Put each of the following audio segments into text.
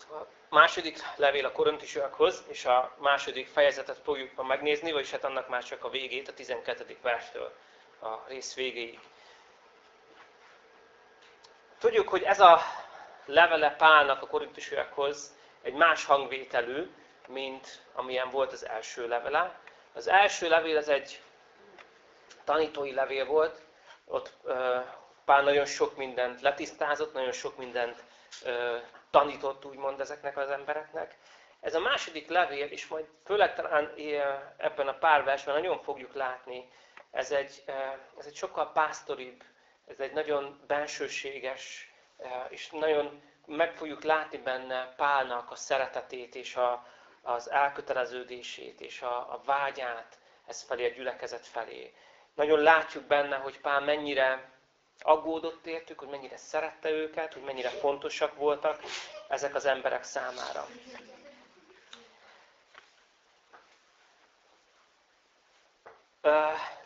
Szóval a második levél a korintusiakhoz, és a második fejezetet fogjuk ma megnézni, vagyis hát annak már csak a végét, a 12. verstől a rész végéig. Tudjuk, hogy ez a levele Pálnak a korintusiakhoz egy más hangvételű, mint amilyen volt az első levele. Az első levél az egy tanítói levél volt, ott Pál nagyon sok mindent letisztázott, nagyon sok mindent tanított úgymond ezeknek az embereknek. Ez a második levél, és majd főleg talán ebben a pár versben nagyon fogjuk látni, ez egy, ez egy sokkal pásztoribb, ez egy nagyon bensőséges, és nagyon meg fogjuk látni benne Pálnak a szeretetét, és a, az elköteleződését, és a, a vágyát ez felé, a gyülekezet felé. Nagyon látjuk benne, hogy Pál mennyire aggódott értük, hogy mennyire szerette őket, hogy mennyire fontosak voltak ezek az emberek számára.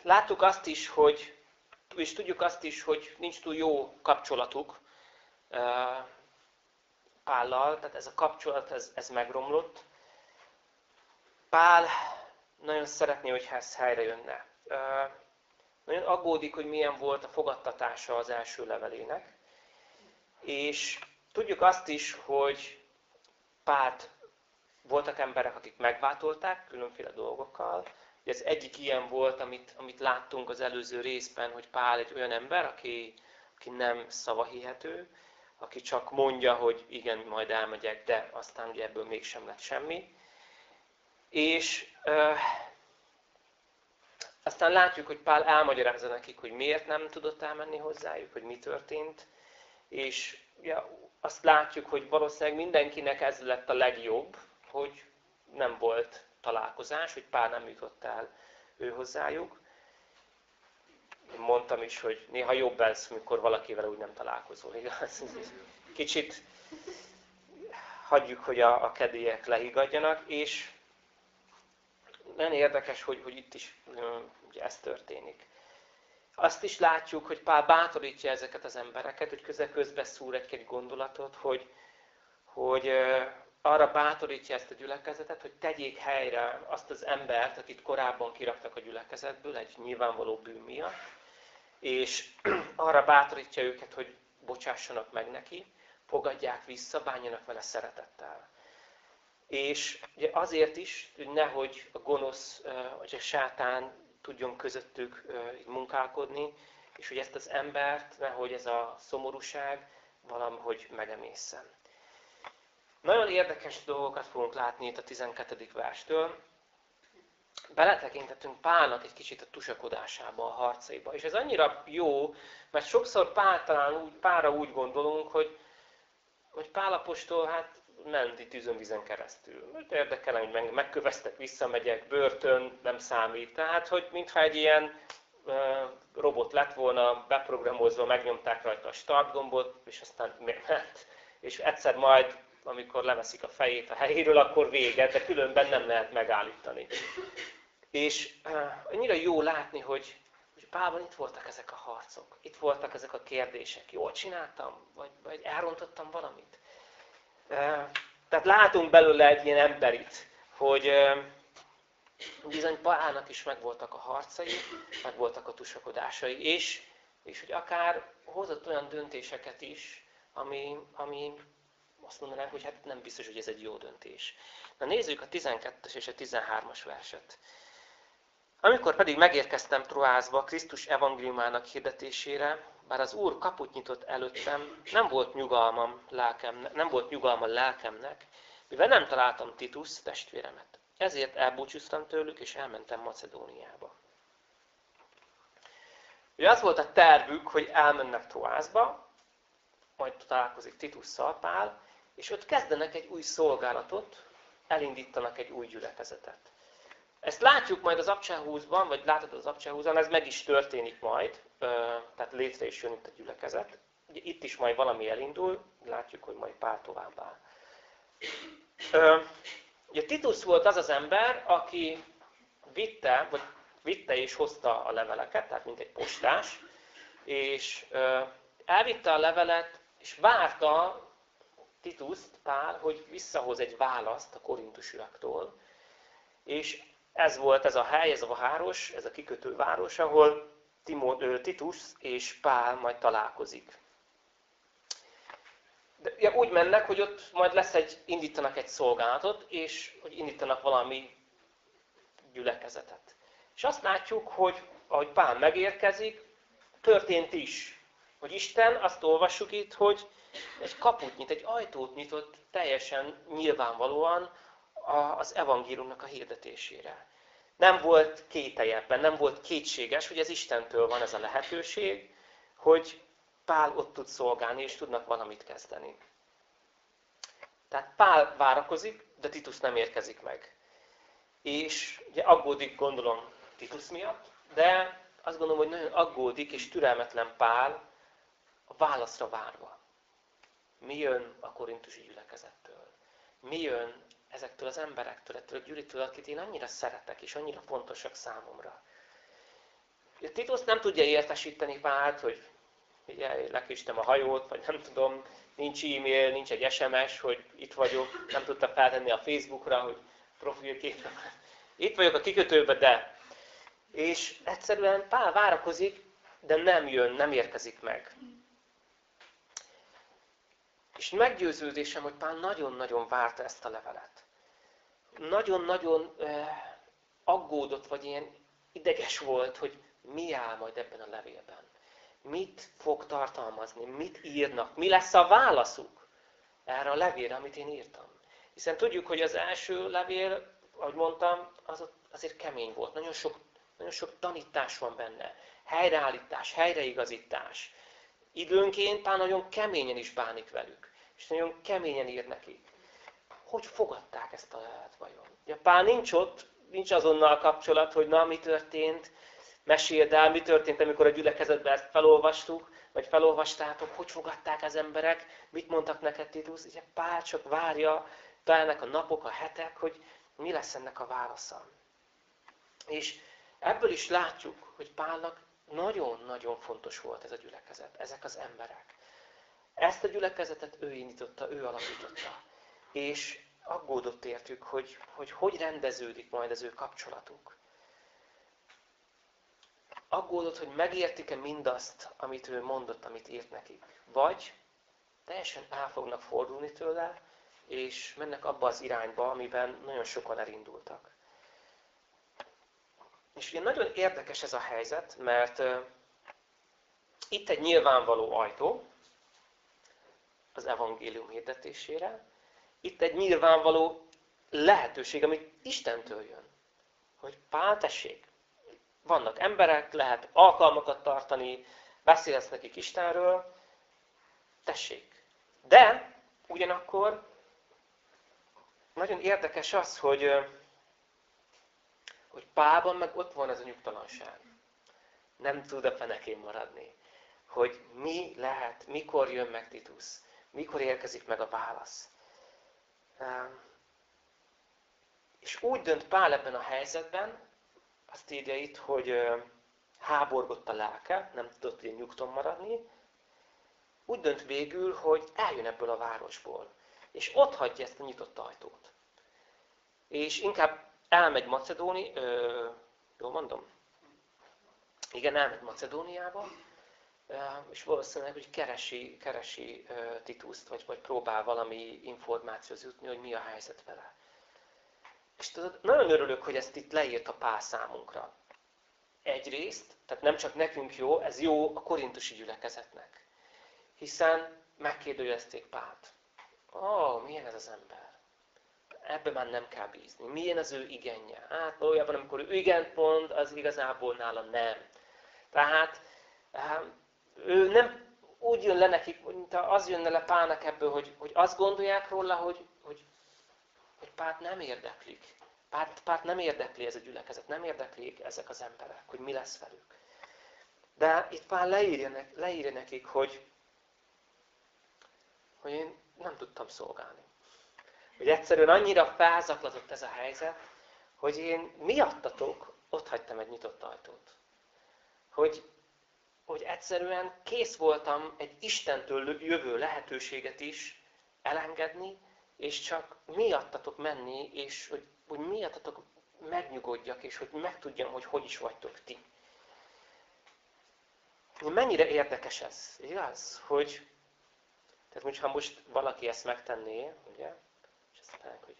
Láttuk azt is, hogy, és tudjuk azt is, hogy nincs túl jó kapcsolatuk Pállal, tehát ez a kapcsolat, ez, ez megromlott. Pál nagyon szeretné, hogyha ez helyre jönne nagyon aggódik, hogy milyen volt a fogadtatása az első levelének. És tudjuk azt is, hogy párt voltak emberek, akik megváltolták különféle dolgokkal. Ez egyik ilyen volt, amit, amit láttunk az előző részben, hogy Pál egy olyan ember, aki, aki nem szavahihető, aki csak mondja, hogy igen, majd elmegyek, de aztán ugye ebből mégsem lett semmi. És aztán látjuk, hogy Pál elmagyarázza nekik, hogy miért nem tudott elmenni hozzájuk, hogy mi történt. És ja, azt látjuk, hogy valószínűleg mindenkinek ez lett a legjobb, hogy nem volt találkozás, hogy Pál nem jutott el ő hozzájuk. Én mondtam is, hogy néha jobb ez, amikor valakivel úgy nem találkozol, igaz? Kicsit hagyjuk, hogy a, a kedélyek lehigadjanak, és nagyon érdekes, hogy, hogy itt is ugye ez történik. Azt is látjuk, hogy Pál bátorítja ezeket az embereket, hogy közel közbe szúr egy-egy gondolatot, hogy, hogy arra bátorítja ezt a gyülekezetet, hogy tegyék helyre azt az embert, akit korábban kiraktak a gyülekezetből egy nyilvánvaló bűn miatt, és arra bátorítja őket, hogy bocsássanak meg neki, fogadják vissza, bánjanak vele szeretettel. És ugye azért is, hogy nehogy a gonosz, vagy a sátán tudjon közöttük munkálkodni, és hogy ezt az embert, nehogy ez a szomorúság valahogy megemészen. Nagyon érdekes dolgokat fogunk látni itt a 12. verstől. Beletekintettünk Pálnak egy kicsit a tusakodásába, a harcaiba. És ez annyira jó, mert sokszor Pál talán úgy, Pálra úgy gondolunk, hogy, hogy Pálapostól hát ment itt tűzönvízen keresztül. Őt érdekel, hogy megköveztek, visszamegyek, börtön, nem számít. Tehát, hogy mintha egy ilyen robot lett volna, beprogramozva, megnyomták rajta a start gombot, és aztán ment. És egyszer majd, amikor leveszik a fejét a helyéről, akkor vége, de különben nem lehet megállítani. És annyira jó látni, hogy, hogy Pálban itt voltak ezek a harcok, itt voltak ezek a kérdések. Jól csináltam? Vagy, vagy elrontottam valamit? Tehát látunk belőle egy ilyen emberit, hogy bizony Pálnak is megvoltak a harcai, megvoltak a tusakodásai, és, és hogy akár hozott olyan döntéseket is, ami, ami azt mondanánk, hogy hát nem biztos, hogy ez egy jó döntés. Na nézzük a 12-es és a 13-as verset. Amikor pedig megérkeztem Troászba Krisztus evangéliumának hirdetésére, bár az Úr kaput nyitott előttem, nem volt nyugalmam, lelkem, nem volt nyugalma lelkemnek, mivel nem találtam Titus testvéremet. Ezért elbúcsúztam tőlük, és elmentem Macedóniába. Ugye az volt a tervük, hogy elmennek Troászba, majd találkozik Titusszal Pál, és ott kezdenek egy új szolgálatot, elindítanak egy új gyülekezetet. Ezt látjuk majd az Abcsáhúzban, vagy látod az Abcsáhúzban, ez meg is történik majd, tehát létre is jön itt a gyülekezet. Itt is majd valami elindul, látjuk, hogy majd pár tovább áll. Ugye Titus volt az az ember, aki vitte, vagy vitte és hozta a leveleket, tehát mint egy postás, és elvitte a levelet, és várta Tituszt, Pál, hogy visszahoz egy választ a korintusiaktól, és ez volt ez a hely, ez a város, ez a kikötő város, ahol Titus és Pál majd találkozik. De ja, úgy mennek, hogy ott majd lesz egy, indítanak egy szolgálatot, és hogy indítanak valami gyülekezetet. És azt látjuk, hogy ahogy Pál megérkezik, történt is. Hogy Isten, azt olvassuk itt, hogy egy kaput nyit, egy ajtót nyitott teljesen nyilvánvalóan az evangéliumnak a hirdetésére. Nem volt kételjebben, nem volt kétséges, hogy ez Istentől van ez a lehetőség, hogy Pál ott tud szolgálni, és tudnak valamit kezdeni. Tehát Pál várakozik, de Titus nem érkezik meg. És ugye aggódik, gondolom, Titus miatt, de azt gondolom, hogy nagyon aggódik és türelmetlen Pál a válaszra várva. Mi jön a korintusi gyülekezettől? Mi jön ezektől az emberektől, ettől a gyűlitől, akit én annyira szeretek, és annyira fontosak számomra? A Titus nem tudja értesíteni Pált, hogy ugye, lekéstem a hajót, vagy nem tudom, nincs e-mail, nincs egy SMS, hogy itt vagyok, nem tudta feltenni a Facebookra, hogy profilkép. Itt vagyok a kikötőben, de. És egyszerűen Pál várakozik, de nem jön, nem érkezik meg. És meggyőződésem, hogy Pál nagyon-nagyon várta ezt a levelet. Nagyon-nagyon aggódott, vagy ilyen ideges volt, hogy mi áll majd ebben a levélben mit fog tartalmazni, mit írnak, mi lesz a válaszuk erre a levélre, amit én írtam. Hiszen tudjuk, hogy az első levél, ahogy mondtam, az azért kemény volt. Nagyon sok, nagyon sok tanítás van benne. Helyreállítás, helyreigazítás. Időnként pár nagyon keményen is bánik velük. És nagyon keményen ír nekik. Hogy fogadták ezt a levelet vajon? Ja, pár nincs ott, nincs azonnal kapcsolat, hogy na, mi történt, Meséld el, mi történt, amikor a gyülekezetben ezt felolvastuk, vagy felolvastátok, hogy fogadták az emberek, mit mondtak neked Titus. Ugye Pál csak várja, telnek a napok, a hetek, hogy mi lesz ennek a válasza. És ebből is látjuk, hogy Pálnak nagyon-nagyon fontos volt ez a gyülekezet, ezek az emberek. Ezt a gyülekezetet ő indította, ő alapította. És aggódott értük, hogy, hogy hogy rendeződik majd az ő kapcsolatuk aggódott, hogy megértik-e mindazt, amit ő mondott, amit írt nekik. Vagy teljesen el fognak fordulni tőle, és mennek abba az irányba, amiben nagyon sokan elindultak. És ugye nagyon érdekes ez a helyzet, mert itt egy nyilvánvaló ajtó az evangélium hirdetésére, itt egy nyilvánvaló lehetőség, ami Istentől jön. Hogy Pál, tessék, vannak emberek, lehet alkalmakat tartani, beszélhetsz nekik Istenről, tessék. De ugyanakkor nagyon érdekes az, hogy, hogy Pálban meg ott van ez a nyugtalanság. Nem tud a fenekén maradni. Hogy mi lehet, mikor jön meg Titus, mikor érkezik meg a válasz. És úgy dönt Pál ebben a helyzetben, azt írja itt, hogy háborgott a lelke, nem tudott ilyen nyugton maradni, úgy dönt végül, hogy eljön ebből a városból, és ott hagyja ezt a nyitott ajtót. És inkább elmegy Macedóni, ö, jól mondom? Igen, elmegy Macedóniába, és valószínűleg, hogy keresi, keresi Tituszt, vagy, vagy próbál valami információhoz jutni, hogy mi a helyzet vele. És tudod, nagyon örülök, hogy ezt itt leírt a Pál számunkra. Egyrészt, tehát nem csak nekünk jó, ez jó a korintusi gyülekezetnek. Hiszen megkérdőjezték Pált. Ó, oh, milyen ez az ember? Ebben már nem kell bízni. Milyen az ő igenje? Hát valójában, amikor ő igent mond, az igazából nála nem. Tehát úgy jön le nekik, mint az jönne le Pálnak ebből, hogy, hogy azt gondolják róla, hogy, hogy hogy párt nem érdeklik. Párt, párt nem érdekli ez a gyülekezet, nem érdeklik ezek az emberek, hogy mi lesz velük. De itt Pál leírja, leírja nekik, hogy, hogy én nem tudtam szolgálni. Hogy egyszerűen annyira felzaklatott ez a helyzet, hogy én miattatok ott hagytam egy nyitott ajtót. Hogy, hogy egyszerűen kész voltam egy Istentől jövő lehetőséget is elengedni, és csak miattatok menni, és hogy, hogy miattatok megnyugodjak, és hogy megtudjam, hogy hogy is vagytok ti. Mennyire érdekes ez, igaz? Hogy, tehát hogyha most valaki ezt megtenné, ugye, és azt mondják, hogy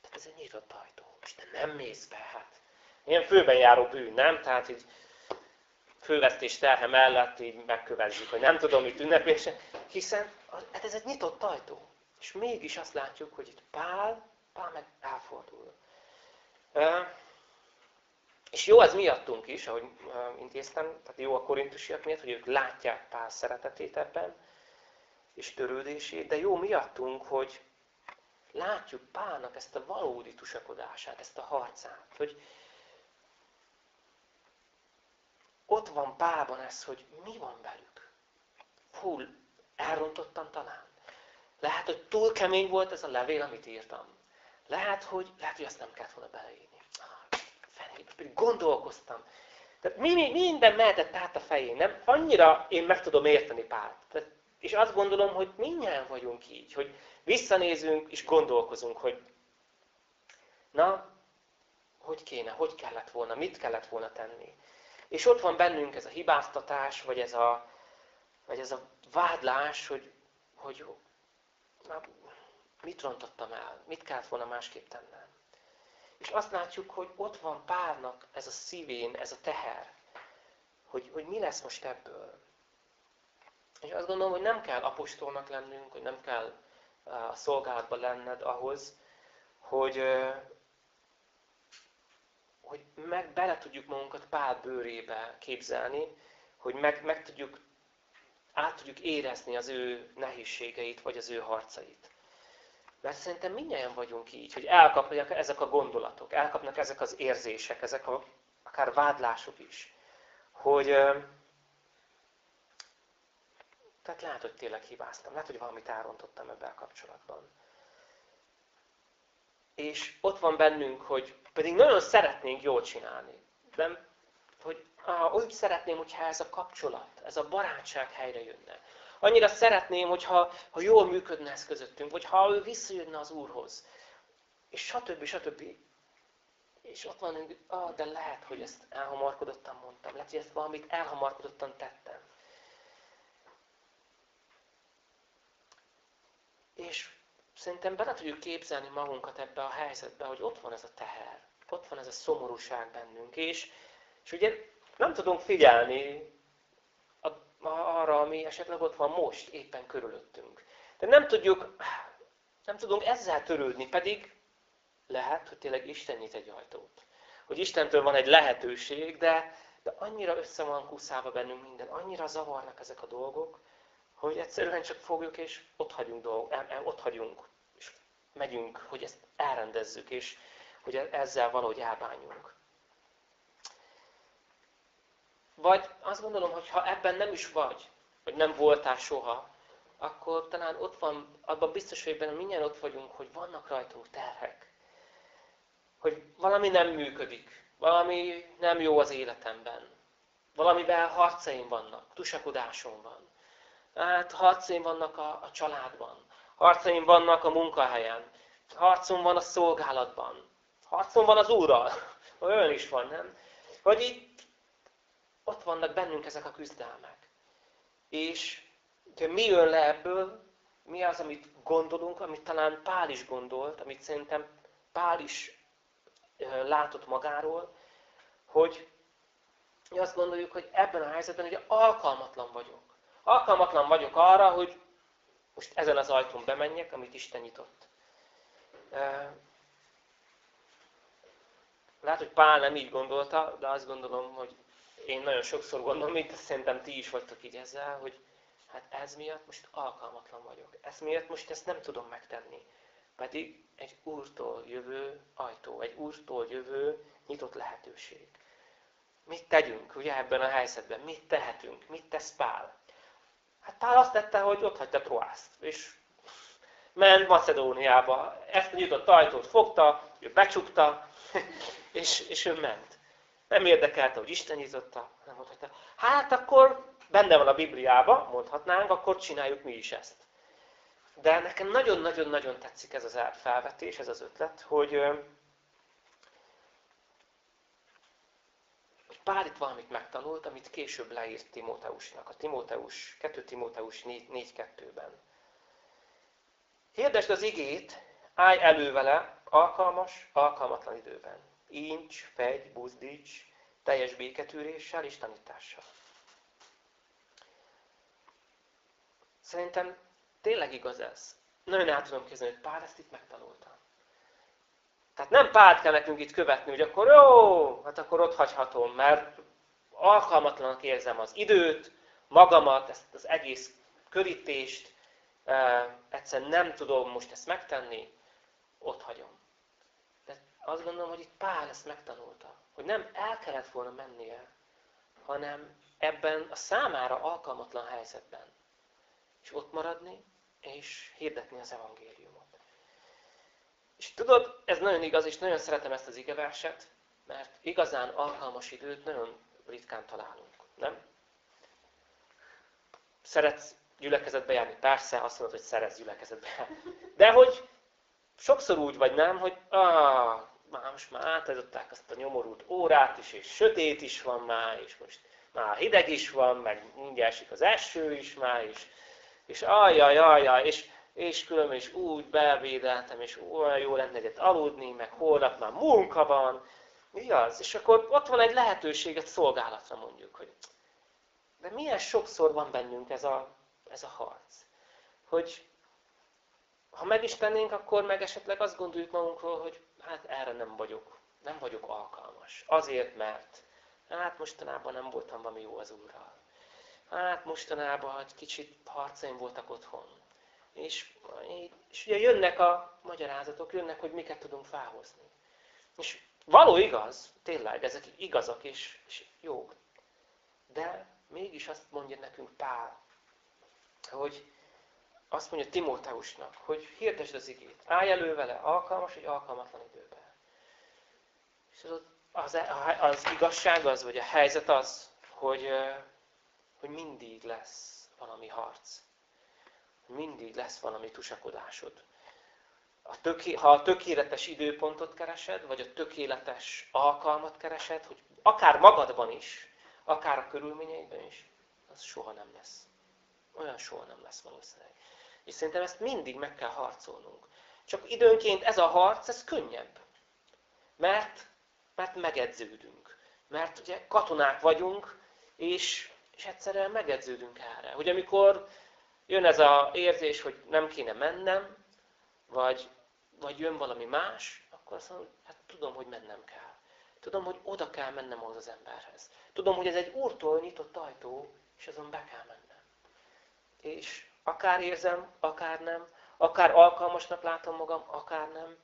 tehát ez egy nyitott ajtó, és te nem mész be, hát. Ilyen főben járó bűn, nem? Tehát így fővesztés terhe mellett így megkövezzük, hogy nem tudom, mit ünnepésen, hiszen hát ez egy nyitott ajtó. És mégis azt látjuk, hogy itt Pál, Pál meg elfordul. És jó az miattunk is, ahogy intéztem, tehát jó a korintusiak miatt, hogy ők látják Pál szeretetét ebben, és törődését, de jó miattunk, hogy látjuk Pálnak ezt a valódi tusakodását, ezt a harcát, hogy ott van Pálban ez, hogy mi van velük. Hú, elrontottam talán. Lehet, hogy túl kemény volt ez a levél, amit írtam. Lehet, hogy, lehet, hogy azt nem kellett volna beleírni. pedig gondolkoztam. Tehát mi, mi, minden mehetett át a fején. Nem? Annyira én meg tudom érteni Pált. Tehát, és azt gondolom, hogy mindjárt vagyunk így, hogy visszanézünk és gondolkozunk, hogy na, hogy kéne, hogy kellett volna, mit kellett volna tenni. És ott van bennünk ez a hibáztatás, vagy ez a, vagy ez a vádlás, hogy, hogy na, mit rontottam el, mit kellett volna másképp tennem. És azt látjuk, hogy ott van Pálnak ez a szívén, ez a teher, hogy, hogy mi lesz most ebből. És azt gondolom, hogy nem kell apostolnak lennünk, hogy nem kell a szolgálatban lenned ahhoz, hogy, hogy meg bele tudjuk magunkat Pál bőrébe képzelni, hogy meg, meg tudjuk, át tudjuk érezni az ő nehézségeit, vagy az ő harcait. Mert szerintem mindjárt vagyunk így, hogy elkapnak ezek a gondolatok, elkapnak ezek az érzések, ezek a, akár vádlások is. Hogy, tehát lehet, hogy tényleg hibáztam, lehet, hogy valamit elrontottam ebben a kapcsolatban. És ott van bennünk, hogy pedig nagyon szeretnénk jól csinálni. Nem? Hogy ah, úgy szeretném, hogyha ez a kapcsolat, ez a barátság helyre jönne. Annyira szeretném, hogyha ha jól működne ez közöttünk, vagy ha ő visszajönne az Úrhoz. És stb. stb. És ott van, ah, de lehet, hogy ezt elhamarkodottan mondtam. Lehet, hogy ezt valamit elhamarkodottan tettem. És szerintem bele tudjuk képzelni magunkat ebbe a helyzetbe, hogy ott van ez a teher, ott van ez a szomorúság bennünk, és, és ugye nem tudunk figyelni arra, ami esetleg ott van most, éppen körülöttünk. De nem tudjuk, nem tudunk ezzel törődni, pedig lehet, hogy tényleg Isten nyit egy ajtót. Hogy Istentől van egy lehetőség, de, de annyira össze van kuszálva bennünk minden, annyira zavarnak ezek a dolgok, hogy egyszerűen csak fogjuk, és ott hagyunk, dolg, ott hagyunk és megyünk, hogy ezt elrendezzük, és hogy ezzel valahogy elbánjunk. Vagy azt gondolom, hogy ha ebben nem is vagy, vagy nem voltál soha, akkor talán ott van, abban biztos hogy benne mindjárt ott vagyunk, hogy vannak rajtunk terhek. Hogy valami nem működik, valami nem jó az életemben. Valamivel harcaim vannak, tusakodásom van. Hát harcaim vannak a, a családban, harcaim vannak a munkahelyen, harcom van a szolgálatban, harcom van az Úrral. Olyan is van, nem? Hogy itt ott vannak bennünk ezek a küzdelmek. És mi jön le ebből, mi az, amit gondolunk, amit talán Pál is gondolt, amit szerintem Pál is látott magáról, hogy mi azt gondoljuk, hogy ebben a helyzetben ugye alkalmatlan vagyok. Alkalmatlan vagyok arra, hogy most ezen az ajtón bemenjek, amit Isten nyitott. Lehet, hogy Pál nem így gondolta, de azt gondolom, hogy én nagyon sokszor gondolom, mint szerintem ti is vagytok így ezzel, hogy hát ez miatt most alkalmatlan vagyok. Ez miatt most ezt nem tudom megtenni. Pedig egy Úrtól jövő ajtó, egy Úrtól jövő nyitott lehetőség. Mit tegyünk ugye ebben a helyzetben? Mit tehetünk? Mit tesz Pál? Hát Pál azt tette, hogy ott hagyta Troászt, és ment Macedóniába. Ezt a nyitott ajtót fogta, ő becsukta, és, és ő ment. Nem érdekelte, hogy Isten nyitotta, nem mondhatta. Hát akkor benne van a Bibliában, mondhatnánk, akkor csináljuk mi is ezt. De nekem nagyon-nagyon-nagyon tetszik ez az felvetés, ez az ötlet, hogy, Pál itt valamit megtanult, amit később leírt Timóteusnak, a Timóteus, 2 Timóteus 4.2-ben. Hirdesd az igét, állj elő vele, alkalmas, alkalmatlan időben. Incs, fegy, buzdíts, teljes béketűréssel és tanítással. Szerintem tényleg igaz ez. Nagyon át tudom képzelni, hogy Pál ezt itt megtanulta. Tehát nem Pált kell nekünk itt követni, hogy akkor jó, hát akkor ott hagyhatom, mert alkalmatlanak érzem az időt, magamat, ezt az egész körítést, egyszerűen nem tudom most ezt megtenni, ott hagyom. De azt gondolom, hogy itt Pál ezt megtanulta, hogy nem el kellett volna mennie, hanem ebben a számára alkalmatlan helyzetben. És ott maradni, és hirdetni az evangéliumot. És tudod, ez nagyon igaz, és nagyon szeretem ezt az igeverset, mert igazán alkalmas időt nagyon ritkán találunk, nem? Szeretsz gyülekezetbe járni? Persze, azt mondod, hogy szeretsz gyülekezetbe járni. De hogy sokszor úgy vagy nem, hogy ah, már most már átadották azt a nyomorult órát is, és sötét is van már, és most már hideg is van, meg mindjárt esik az eső is már, és, és ajjaj, ajjaj, és, és különben is úgy bevédeltem, és olyan jó lenne egyet aludni, meg holnap már munka van, igaz? És akkor ott van egy lehetőséget szolgálatra mondjuk, hogy de milyen sokszor van bennünk ez a, ez a harc, hogy ha meg is tennénk, akkor meg esetleg azt gondoljuk magunkról, hogy hát erre nem vagyok, nem vagyok alkalmas. Azért, mert hát mostanában nem voltam valami jó az Úrral. Hát mostanában egy kicsit harcaim voltak otthon. És, és ugye jönnek a magyarázatok, jönnek, hogy miket tudunk felhozni. És való igaz, tényleg, ezek igazak és, és jók. De mégis azt mondja nekünk Pál, hogy azt mondja Timóteusnak, hogy hirdesd az igét, állj elő vele, alkalmas vagy alkalmatlan időben. És az, az, az igazság az, vagy a helyzet az, hogy, hogy mindig lesz valami harc. Mindig lesz valami tusakodásod. A töké, ha a tökéletes időpontot keresed, vagy a tökéletes alkalmat keresed, hogy akár magadban is, akár a körülményeidben is, az soha nem lesz. Olyan soha nem lesz valószínűleg. És szerintem ezt mindig meg kell harcolnunk. Csak időnként ez a harc, ez könnyebb. Mert, mert megedződünk. Mert ugye katonák vagyunk, és, és egyszerűen megedződünk erre. Hogy amikor jön ez az érzés, hogy nem kéne mennem, vagy, vagy jön valami más, akkor azt mondom, hát tudom, hogy mennem kell. Tudom, hogy oda kell mennem ahhoz az emberhez. Tudom, hogy ez egy úrtól nyitott ajtó, és azon be kell mennem. És Akár érzem, akár nem. Akár alkalmasnak látom magam, akár nem.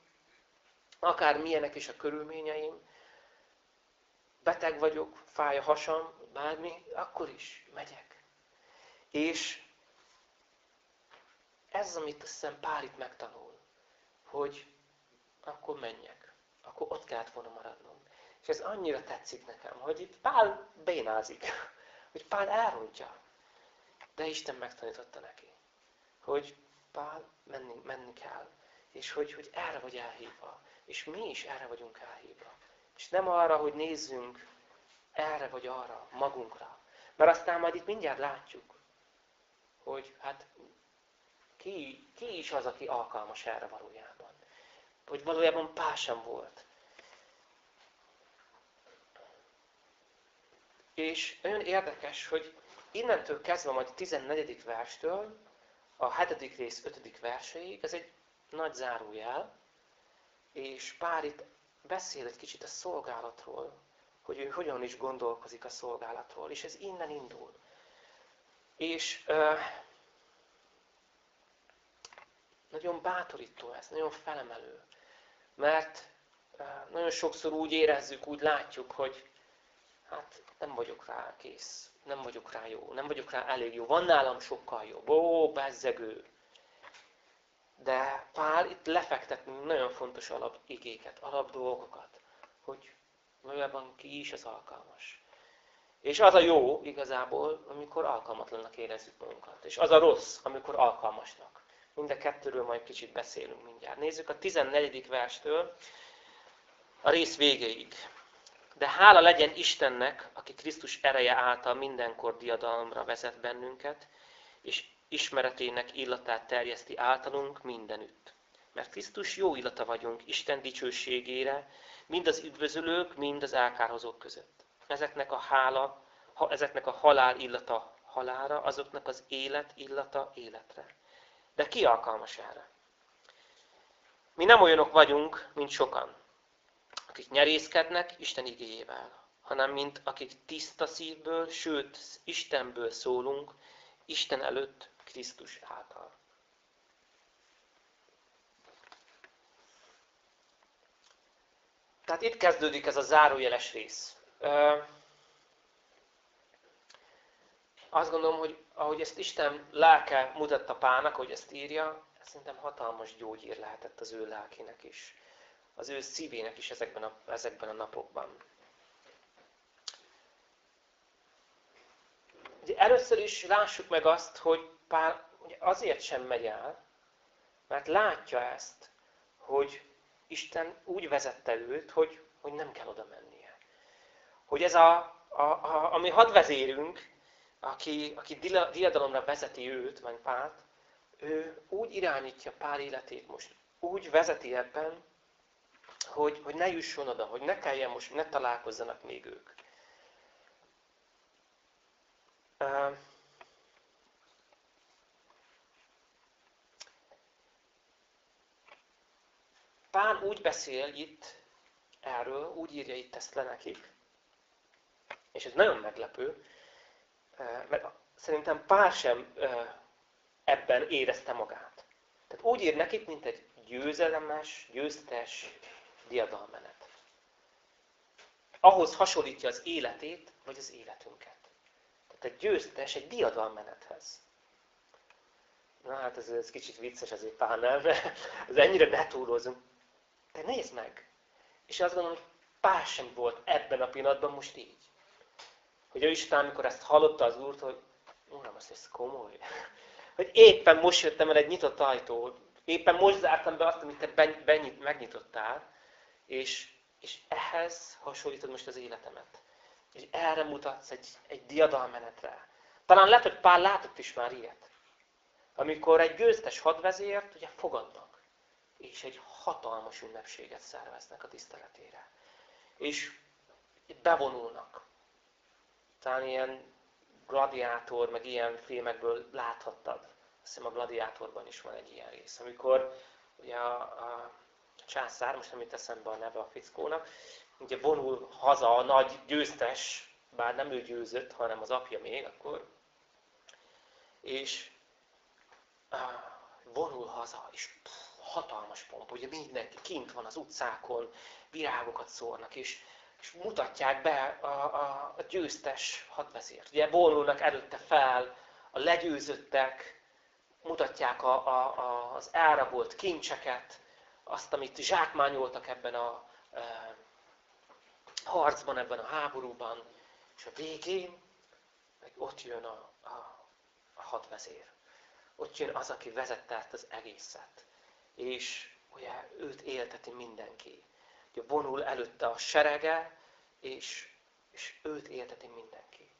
Akár milyenek is a körülményeim. Beteg vagyok, fáj a hasam, bármi, akkor is megyek. És ez amit azt hiszem Pál itt megtanul, hogy akkor menjek. Akkor ott kellett volna maradnom. És ez annyira tetszik nekem, hogy itt Pál bénázik, hogy Pál elrontja. De Isten megtanította neki hogy Pál, menni, menni kell. És hogy, hogy erre vagy elhívva. És mi is erre vagyunk elhívva. És nem arra, hogy nézzünk erre vagy arra, magunkra. Mert aztán majd itt mindjárt látjuk, hogy hát ki, ki is az, aki alkalmas erre valójában. Hogy valójában Pál sem volt. És nagyon érdekes, hogy innentől kezdve majd a 14. verstől a hetedik rész ötödik verseig, ez egy nagy zárójel, és Pál itt beszél egy kicsit a szolgálatról, hogy ő hogyan is gondolkozik a szolgálatról, és ez innen indul. És uh, nagyon bátorító ez, nagyon felemelő, mert uh, nagyon sokszor úgy érezzük, úgy látjuk, hogy hát nem vagyok rá kész nem vagyok rá jó, nem vagyok rá elég jó, van nálam sokkal jobb, ó, bezzegő. De Pál itt lefektetni nagyon fontos alapigéket, alapdolgokat, hogy valójában ki is az alkalmas. És az a jó igazából, amikor alkalmatlannak érezzük magunkat. És az a rossz, amikor alkalmasnak. Mind a kettőről majd kicsit beszélünk mindjárt. Nézzük a 14. verstől a rész végéig. De hála legyen Istennek, aki Krisztus ereje által mindenkor diadalomra vezet bennünket, és ismeretének illatát terjeszti általunk mindenütt. Mert Krisztus jó illata vagyunk Isten dicsőségére, mind az üdvözölők, mind az elkárhozók között. Ezeknek a hála, ezeknek a halál illata halára, azoknak az élet illata életre. De ki alkalmas erre? Mi nem olyanok vagyunk, mint sokan, akik nyerészkednek Isten igéjével, hanem mint akik tiszta szívből, sőt, Istenből szólunk, Isten előtt Krisztus által. Tehát itt kezdődik ez a zárójeles rész. Azt gondolom, hogy ahogy ezt Isten lelke mutatta Pának, hogy ezt írja, szerintem hatalmas gyógyír lehetett az ő lelkének is. Az ő szívének is ezekben a, ezekben a napokban. Ugye először is lássuk meg azt, hogy Pál ugye azért sem megy el, mert látja ezt, hogy Isten úgy vezette őt, hogy, hogy nem kell oda mennie. Hogy ez a, a, a, a mi hadvezérünk, aki, aki diadalomra vezeti őt, meg Pált, ő úgy irányítja Pál életét most, úgy vezeti ebben, hogy, hogy ne jusson oda, hogy ne kelljen most, ne találkozzanak még ők. Pál úgy beszél itt erről, úgy írja itt ezt le nekik, és ez nagyon meglepő, mert szerintem Pál sem ebben érezte magát. Tehát úgy ír nekik, mint egy győzelemes, győztes diadalmenet. Ahhoz hasonlítja az életét, vagy az életünket. Tehát egy győztes, egy diadalmenethez. Na hát ez, ez kicsit vicces azért Pálnál, mert ez ennyire ne túlozunk. De nézd meg! És azt gondolom, hogy Pál sem volt ebben a pillanatban most így. Hogy ő Isten, amikor ezt hallotta az Úrtól, hogy Uram, ez, komoly. Hogy éppen most jöttem el egy nyitott ajtó, éppen most zártam be azt, amit te benyit, megnyitottál, és, és ehhez hasonlítod most az életemet. És erre mutatsz egy, egy diadalmenetre. Talán lehet, hogy Pál látott is már ilyet. Amikor egy győztes hadvezért ugye fogadnak, és egy hatalmas ünnepséget szerveznek a tiszteletére. És bevonulnak. Talán ilyen gladiátor, meg ilyen filmekből láthattad. Azt hiszem a gladiátorban is van egy ilyen rész, amikor ugye a, a császár, most nem jut eszembe a neve a fickónak, ugye vonul haza a nagy győztes, bár nem ő győzött, hanem az apja még akkor, és vonul haza, és pff, hatalmas pompa, ugye mindenki kint van az utcákon, virágokat szórnak, és és mutatják be a, a, a győztes hadvezért. Ugye vonulnak előtte fel a legyőzöttek, mutatják a, a, a, az elrabolt kincseket, azt, amit zsákmányoltak ebben a e, harcban, ebben a háborúban, és a végén meg ott jön a, a, a hadvezér. Ott jön az, aki vezette ezt az egészet. És ugye őt élteti mindenki vonul előtte a serege, és, és őt élteti mindenki.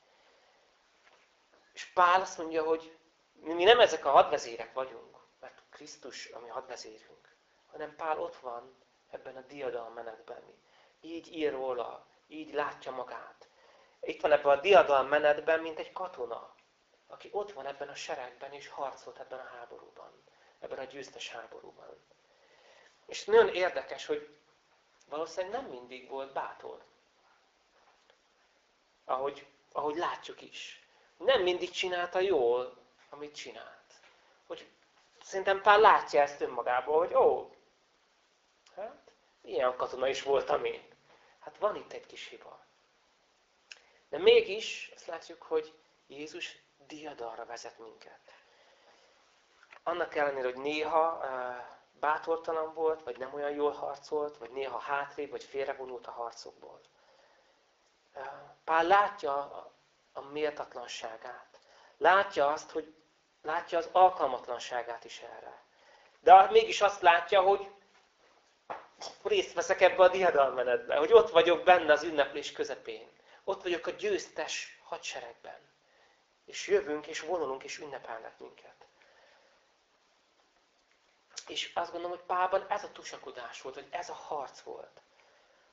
És Pál azt mondja, hogy mi nem ezek a hadvezérek vagyunk, mert Krisztus a mi hadvezérünk, hanem Pál ott van ebben a diadalmenetben. Így ír róla, így látja magát. Itt van ebben a diadalmenetben, mint egy katona, aki ott van ebben a seregben, és harcolt ebben a háborúban, ebben a győztes háborúban. És nagyon érdekes, hogy valószínűleg nem mindig volt bátor. Ahogy, ahogy látjuk is. Nem mindig csinálta jól, amit csinált. Hogy szerintem Pál látja ezt önmagából, hogy ó, hát ilyen katona is voltam én. Hát van itt egy kis hiba. De mégis azt látjuk, hogy Jézus diadalra vezet minket. Annak ellenére, hogy néha uh, bátortalan volt, vagy nem olyan jól harcolt, vagy néha hátrébb, vagy félrevonult a harcokból. Pál látja a méltatlanságát. Látja azt, hogy látja az alkalmatlanságát is erre. De mégis azt látja, hogy részt veszek ebbe a diadalmenetbe, hogy ott vagyok benne az ünneplés közepén. Ott vagyok a győztes hadseregben. És jövünk, és vonulunk, és ünnepelnek minket. És azt gondolom, hogy Pálban ez a tusakodás volt, hogy ez a harc volt.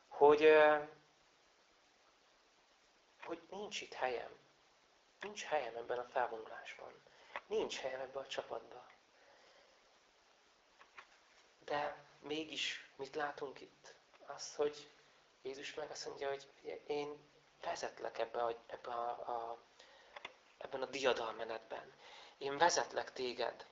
Hogy, hogy nincs itt helyem. Nincs helyem ebben a felvonulásban. Nincs helyem ebben a csapatban. De mégis mit látunk itt? Azt, hogy Jézus meg azt mondja, hogy én vezetlek ebbe a, ebbe a, a, ebben a diadalmenetben. Én vezetlek téged.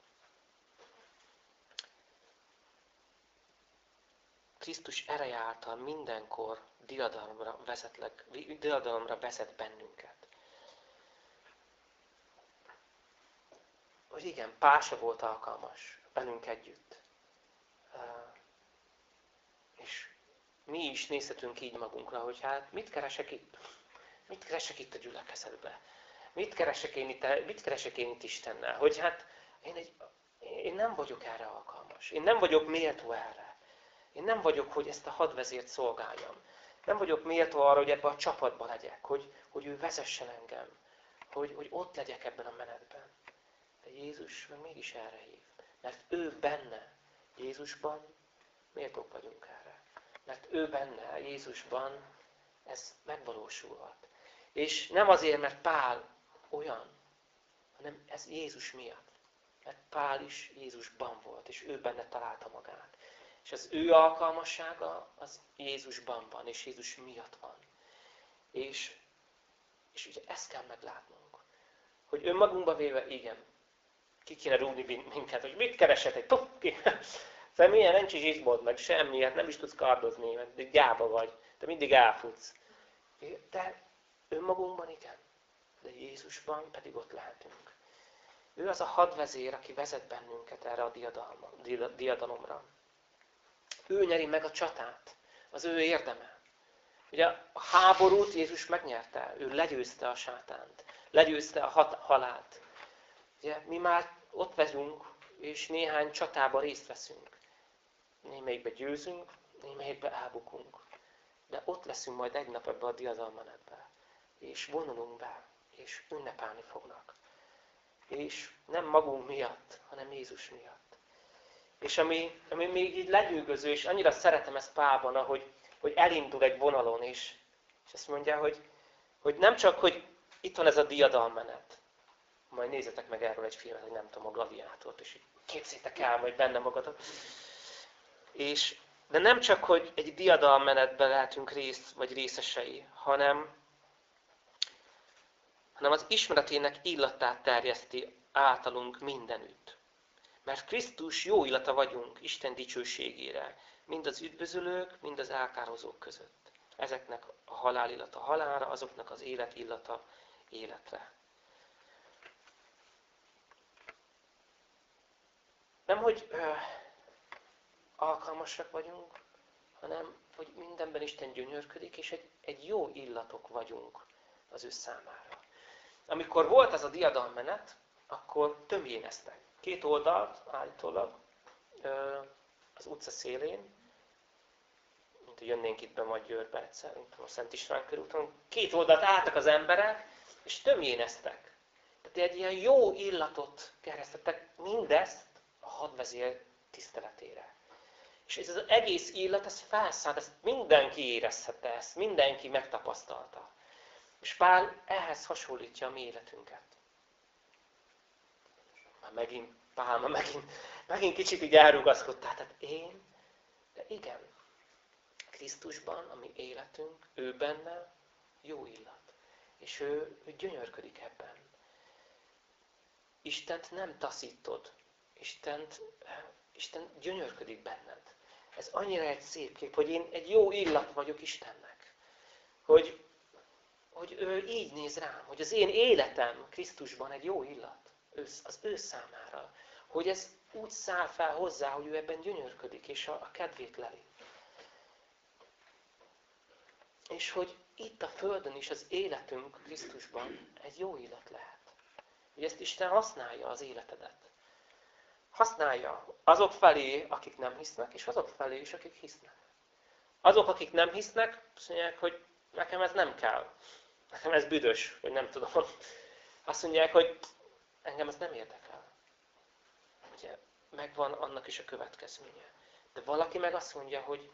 Krisztus ereje által mindenkor diadalomra, vezetlek, diadalomra vezet bennünket. Hogy igen, Pása volt alkalmas velünk együtt. És mi is nézhetünk így magunkra, hogy hát mit keresek itt? Mit keresek itt a gyülekezetbe? Mit keresek én itt, mit keresek én itt Istennel? Hogy hát én, egy, én nem vagyok erre alkalmas. Én nem vagyok méltó erre. Én nem vagyok, hogy ezt a hadvezért szolgáljam. Nem vagyok méltó arra, hogy ebbe a csapatba legyek, hogy, hogy ő vezessen engem, hogy, hogy ott legyek ebben a menetben. De Jézus meg mégis erre hív. Mert ő benne, Jézusban méltók vagyunk erre. Mert ő benne, Jézusban ez megvalósulhat. És nem azért, mert Pál olyan, hanem ez Jézus miatt. Mert Pál is Jézusban volt, és ő benne találta magát. És az ő alkalmassága az Jézusban van, és Jézus miatt van. És, és ugye ezt kell meglátnunk. Hogy önmagunkba véve, igen, ki kéne rúgni minket, hogy mit keresett egy puff, ki. Szóval milyen nincs is izmod, meg semmi, hát nem is tudsz kardozni, mert gyába vagy, te mindig elfutsz. De önmagunkban igen, de Jézusban pedig ott lehetünk. Ő az a hadvezér, aki vezet bennünket erre a diadalomra. Ő nyeri meg a csatát, az ő érdeme. Ugye a háborút Jézus megnyerte, ő legyőzte a sátánt, legyőzte a hat, halált. Ugye, mi már ott vezünk, és néhány csatában részt veszünk. Némelyikbe győzünk, némelyikbe elbukunk. De ott leszünk majd egy nap ebbe a diadalmenetbe. És vonulunk be, és ünnepelni fognak. És nem magunk miatt, hanem Jézus miatt. És ami, ami még így lenyűgöző, és annyira szeretem ezt Pálban, ahogy hogy elindul egy vonalon, és, és azt mondja, hogy, hogy nem csak, hogy itt van ez a diadalmenet, majd nézzetek meg erről egy filmet, hogy nem tudom, a gladiátort, és képzétek el majd benne magatok. És, de nem csak, hogy egy diadalmenetben lehetünk részt, vagy részesei, hanem, hanem az ismeretének illatát terjeszti általunk mindenütt. Mert Krisztus jó illata vagyunk Isten dicsőségére, mind az üdvözölők, mind az elkározók között. Ezeknek a halál illata halálra, azoknak az élet illata életre. Nem, hogy ö, alkalmasak vagyunk, hanem hogy mindenben Isten gyönyörködik, és egy, egy jó illatok vagyunk az ő számára. Amikor volt ez a diadalmenet, akkor tömjéneztek. Két oldalt állítólag az utca szélén, mint hogy jönnénk itt be majd Győrbe egyszer, mint a Szent István körúton, két oldalt álltak az emberek, és tömjéneztek. Tehát egy ilyen jó illatot keresztettek mindezt a hadvezér tiszteletére. És ez az egész illat, ez felszállt, ezt mindenki érezhette ezt, mindenki megtapasztalta. És Pál ehhez hasonlítja a mi életünket. Már megint, Pál, már megint, megint kicsit így elrugaszkodtál. Tehát én, de igen, Krisztusban, a mi életünk, ő benne jó illat. És ő, ő gyönyörködik ebben. Istent nem taszítod. Istent, Isten gyönyörködik benned. Ez annyira egy szép kép, hogy én egy jó illat vagyok Istennek. Hogy, hogy ő így néz rám, hogy az én életem Krisztusban egy jó illat. Az ő számára. Hogy ez úgy száll fel hozzá, hogy ő ebben gyönyörködik, és a, a kedvét leli. És hogy itt a Földön is az életünk Krisztusban egy jó illat lehet. Hogy ezt Isten használja az életedet. használja azok felé, akik nem hisznek, és azok felé is, akik hisznek. Azok, akik nem hisznek, azt mondják, hogy nekem ez nem kell. Nekem ez büdös, vagy nem tudom. Azt mondják, hogy engem ez nem érdekel. Ugye, megvan annak is a következménye. De valaki meg azt mondja, hogy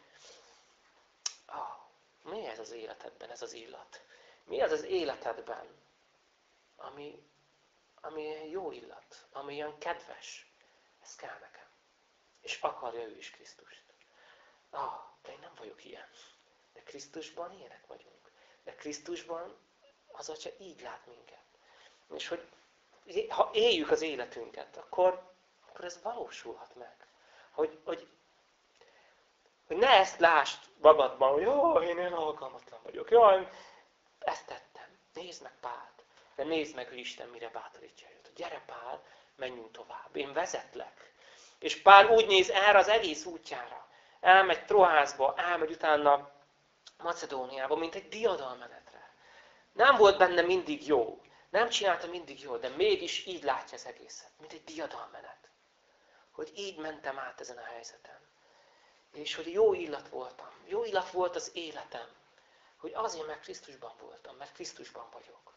ah, mi ez az életedben, ez az illat? Mi az az életedben, ami, ami jó illat, ami olyan kedves? Ez kell nekem. És akarja ő is Krisztust. Ah, de én nem vagyok ilyen. De Krisztusban ilyenek vagyunk. De Krisztusban az Atya így lát minket. És hogy ha éljük az életünket, akkor, akkor ez valósulhat meg. Hogy, hogy, hogy ne ezt lásd magadban, hogy jó, én én alkalmatlan vagyok. Jó, ezt tettem. Nézd meg Pált. De nézd meg, hogy Isten mire bátorítja őt. Gyere Pál, menjünk tovább. Én vezetlek. És Pál úgy néz erre az egész útjára. Elmegy Trohászba, elmegy utána Macedóniába, mint egy diadalmenetre. Nem volt benne mindig jó. Nem csinálta mindig jól, de mégis így látja az egészet, mint egy diadalmenet. Hogy így mentem át ezen a helyzeten. És hogy jó illat voltam. Jó illat volt az életem. Hogy azért, mert Krisztusban voltam, mert Krisztusban vagyok.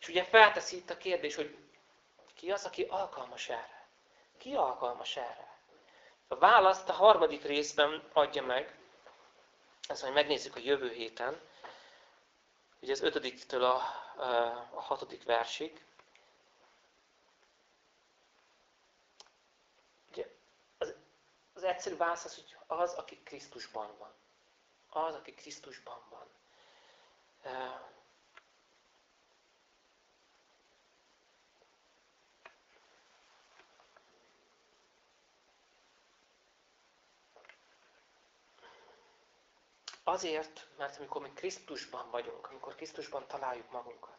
És ugye felteszi itt a kérdés, hogy ki az, aki alkalmas erre? Ki alkalmas erre? A választ a harmadik részben adja meg, ezt majd megnézzük a jövő héten, ugye az ötödiktől a, a hatodik versig. Ugye az, az egyszerű válasz az, hogy az, aki Krisztusban van. Az, aki Krisztusban van. Azért, mert amikor mi Krisztusban vagyunk, amikor Krisztusban találjuk magunkat,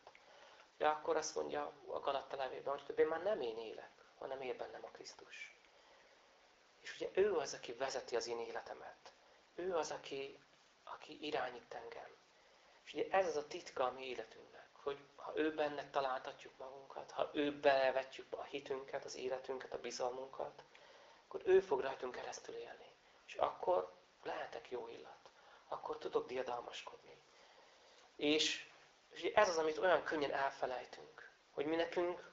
de akkor azt mondja a Galatta levében, hogy többé már nem én élek, hanem él bennem a Krisztus. És ugye ő az, aki vezeti az én életemet. Ő az, aki, aki irányít engem. És ugye ez az a titka a mi életünknek, hogy ha ő benne találtatjuk magunkat, ha ő belevetjük a hitünket, az életünket, a bizalmunkat, akkor ő fog rajtunk keresztül élni. És akkor lehetek jó illat akkor tudok diadalmaskodni. És, és ez az, amit olyan könnyen elfelejtünk, hogy mi nekünk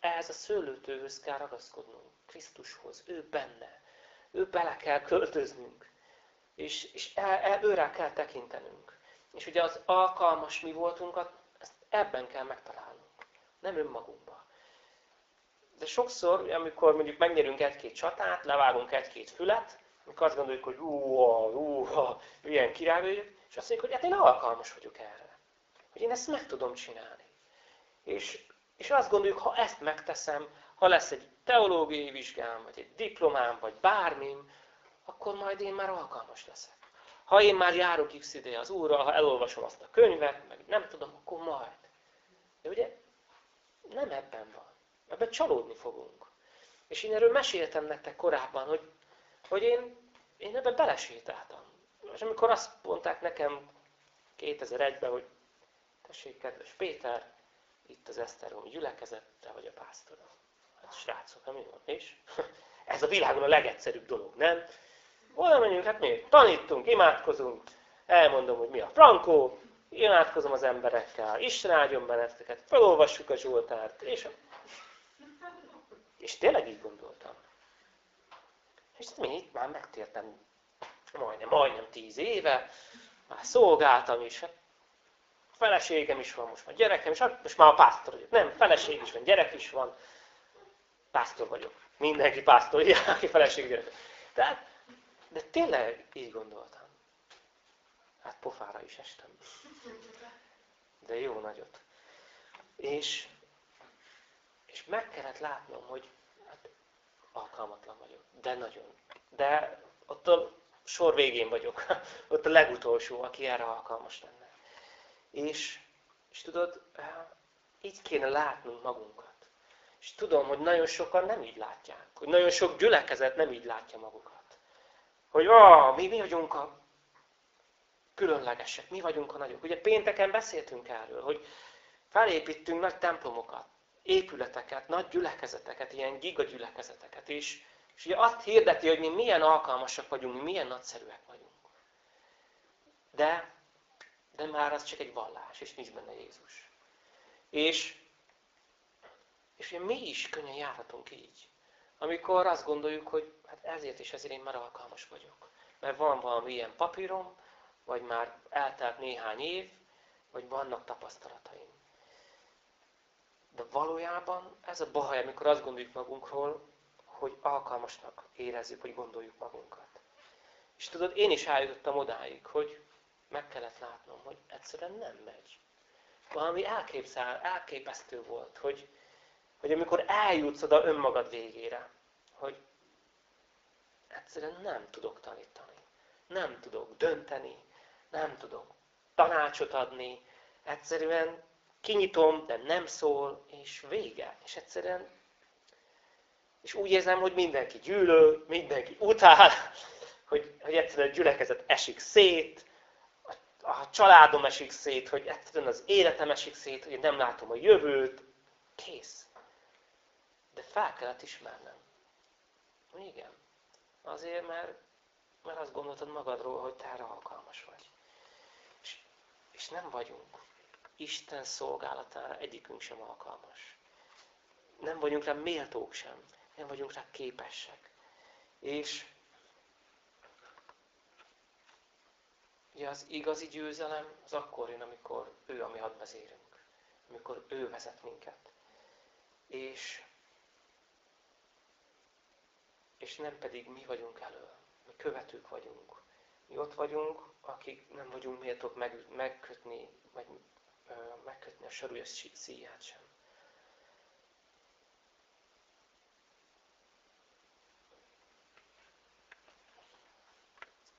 ehhez a szőlőtőhöz kell ragaszkodnunk, Krisztushoz, ő benne. Ő bele kell költöznünk, és, és el, el, őrá kell tekintenünk. És ugye az alkalmas mi voltunkat, ezt ebben kell megtalálnunk, nem önmagunkban. De sokszor, amikor mondjuk megnyerünk egy-két csatát, levágunk egy-két fület, amikor azt gondoljuk, hogy úha, úha, milyen király vagyok, és azt mondjuk, hogy hát én alkalmas vagyok erre. Hogy én ezt meg tudom csinálni. És, és azt gondoljuk, ha ezt megteszem, ha lesz egy teológiai vizsgám, vagy egy diplomám, vagy bármim, akkor majd én már alkalmas leszek. Ha én már járok x ideje az Úrral, ha elolvasom azt a könyvet, meg nem tudom, akkor majd. De ugye nem ebben van. Ebben csalódni fogunk. És én erről meséltem nektek korábban, hogy hogy én, én ebbe belesétáltam. És amikor azt mondták nekem 2001-ben, hogy tessék, kedves Péter, itt az Eszterom gyülekezette, vagy a pásztorom. Hát srácok, hát mi van? És ez a világon a legegyszerűbb dolog, nem? Oda menjünk, hát miért? Tanítunk, imádkozunk, elmondom, hogy mi a frankó, imádkozom az emberekkel, Isten áldjon benneteket, felolvassuk a Zsoltárt, és, és tényleg így gondoltam. És mi itt már megtértem majdnem, majdnem tíz éve, már szolgáltam is, hát feleségem is van, most már gyerekem is, hát most már a pásztor vagyok. Nem, feleség is van, gyerek is van, pásztor vagyok. Mindenki pásztor, aki feleség gyerek. Tehát, de tényleg így gondoltam. Hát pofára is estem. De jó nagyot. És, és meg kellett látnom, hogy alkalmatlan vagyok. De nagyon. De ott a sor végén vagyok. Ott a legutolsó, aki erre alkalmas lenne. És, és tudod, így kéne látnunk magunkat. És tudom, hogy nagyon sokan nem így látják. Hogy nagyon sok gyülekezet nem így látja magukat. Hogy ah, mi, mi vagyunk a különlegesek, mi vagyunk a nagyok. Ugye pénteken beszéltünk erről, hogy felépítünk nagy templomokat. Épületeket, nagy gyülekezeteket, ilyen gigagyülekezeteket, és, és ugye azt hirdeti, hogy mi milyen alkalmasak vagyunk, mi milyen nagyszerűek vagyunk. De, de már az csak egy vallás, és nincs benne Jézus. És, és ugye mi is könnyen járhatunk így. Amikor azt gondoljuk, hogy hát ezért és ezért én már alkalmas vagyok. Mert van valami ilyen papírom, vagy már eltelt néhány év, vagy vannak tapasztalataim. De valójában ez a baj, amikor azt gondoljuk magunkról, hogy alkalmasnak érezzük, hogy gondoljuk magunkat. És tudod, én is eljutottam odáig, hogy meg kellett látnom, hogy egyszerűen nem megy. Valami elképzel, elképesztő volt, hogy, hogy amikor eljutsz oda önmagad végére, hogy egyszerűen nem tudok tanítani, nem tudok dönteni, nem tudok tanácsot adni, egyszerűen kinyitom, de nem szól, és vége. És egyszerűen, és úgy érzem, hogy mindenki gyűlöl, mindenki utál, hogy, hogy egyszerűen a gyülekezet esik szét, a családom esik szét, hogy egyszerűen az életem esik szét, hogy nem látom a jövőt. Kész. De fel kellett ismernem. Igen. Azért, mert, mert azt gondoltad magadról, hogy te erre alkalmas vagy. És, és nem vagyunk. Isten szolgálatára egyikünk sem alkalmas. Nem vagyunk rá méltók sem. Nem vagyunk rá képesek. És ugye az igazi győzelem az akkor jön, amikor ő a mi hadvezérünk. Amikor ő vezet minket. És, és nem pedig mi vagyunk elő. Mi követők vagyunk. Mi ott vagyunk, akik nem vagyunk méltók meg, megkötni, vagy megkötni a sarúja szíját sem.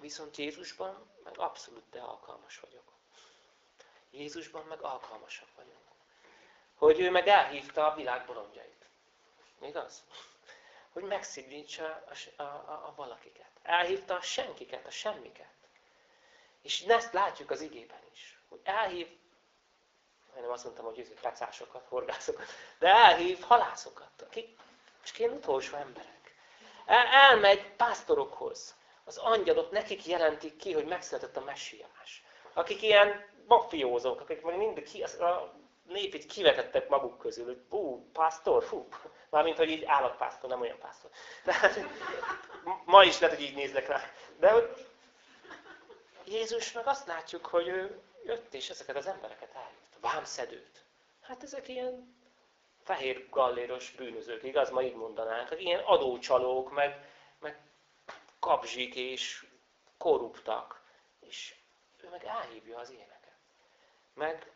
Viszont Jézusban meg abszolút de alkalmas vagyok. Jézusban meg alkalmasak vagyunk. Hogy ő meg elhívta a világ bolondjait. Igaz? Hogy megszidítsa a, a, a, a valakiket. Elhívta a senkiket, a semmiket. És ezt látjuk az igében is. Hogy elhív nem azt mondtam, hogy izé, pecásokat, horgászokat, de elhív halászokat, akik csak ilyen utolsó emberek. El, elmegy pásztorokhoz. Az angyalok nekik jelentik ki, hogy megszületett a messiás. Akik ilyen mafiózók, akik majd mind ki, a nép így kivetettek maguk közül, hogy hú, pásztor, fú, mármint, hogy így állatpásztor, nem olyan pásztor. De ma is lehet, hogy így néznek rá. De hogy Jézus meg azt látjuk, hogy ő jött és ezeket az embereket eljött vámszedőt. Hát ezek ilyen fehér galléros bűnözők, igaz? Ma így mondanánk. Hát ilyen adócsalók, meg, meg kapzsik és korruptak. És ő meg elhívja az éneket. Meg,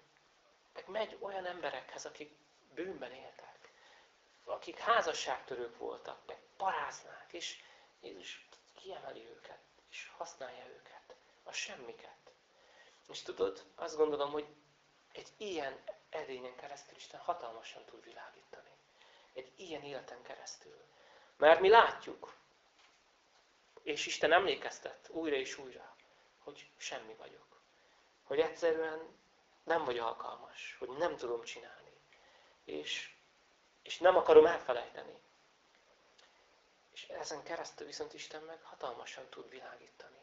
meg megy olyan emberekhez, akik bűnben éltek. Akik házasságtörők voltak, meg paráznák. És Jézus kiemeli őket, és használja őket. A semmiket. És tudod, azt gondolom, hogy egy ilyen edényen keresztül Isten hatalmasan tud világítani. Egy ilyen életen keresztül. Mert mi látjuk, és Isten emlékeztet újra és újra, hogy semmi vagyok. Hogy egyszerűen nem vagy alkalmas, hogy nem tudom csinálni. És, és nem akarom elfelejteni. És ezen keresztül viszont Isten meg hatalmasan tud világítani.